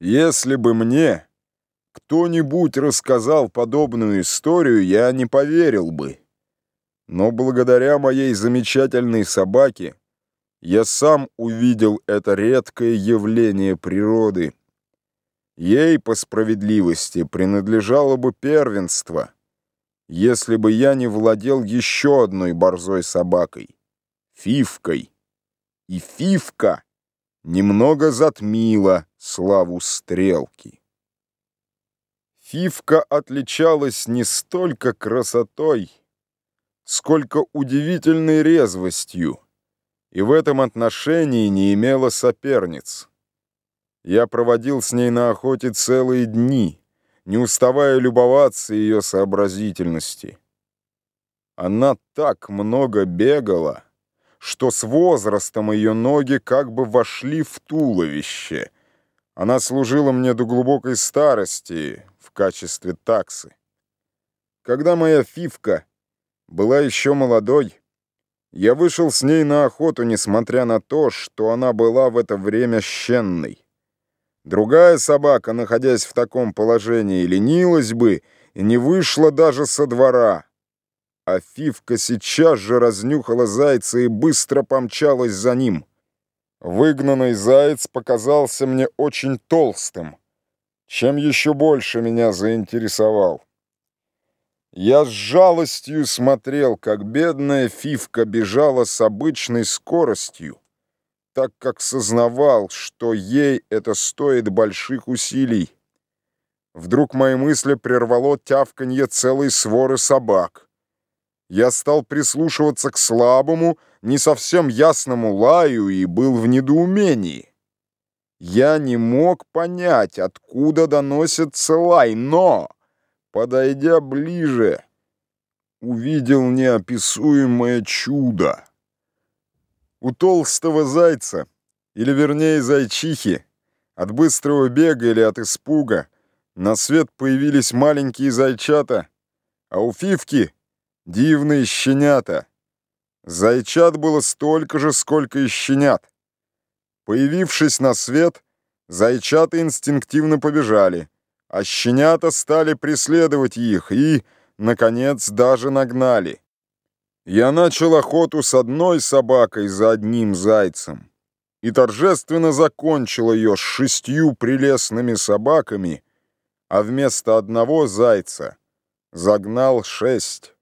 Если бы мне кто-нибудь рассказал подобную историю, я не поверил бы. Но благодаря моей замечательной собаке я сам увидел это редкое явление природы. Ей, по справедливости, принадлежало бы первенство, если бы я не владел еще одной борзой собакой — Фивкой. И Фивка немного затмила славу стрелки. Фивка отличалась не столько красотой, сколько удивительной резвостью, и в этом отношении не имела соперниц. Я проводил с ней на охоте целые дни, не уставая любоваться ее сообразительности. Она так много бегала, что с возрастом ее ноги как бы вошли в туловище. Она служила мне до глубокой старости в качестве таксы. Когда моя фивка была еще молодой, я вышел с ней на охоту, несмотря на то, что она была в это время щенной. Другая собака, находясь в таком положении, ленилась бы и не вышла даже со двора. А Фивка сейчас же разнюхала зайца и быстро помчалась за ним. Выгнанный заяц показался мне очень толстым, чем еще больше меня заинтересовал. Я с жалостью смотрел, как бедная Фивка бежала с обычной скоростью, так как сознавал, что ей это стоит больших усилий. Вдруг мои мысли прервало тявканье целой своры собак я стал прислушиваться к слабому, не совсем ясному лаю и был в недоумении. Я не мог понять, откуда доносится лай, но, подойдя ближе, увидел неописуемое чудо. У толстого зайца, или вернее зайчихи, от быстрого бега или от испуга, на свет появились маленькие зайчата, а у Фивки — Дивные щенята. Зайчат было столько же, сколько и щенят. Появившись на свет, зайчата инстинктивно побежали, а щенята стали преследовать их и, наконец, даже нагнали. Я начал охоту с одной собакой за одним зайцем и торжественно закончил ее с шестью прелестными собаками, а вместо одного зайца загнал шесть.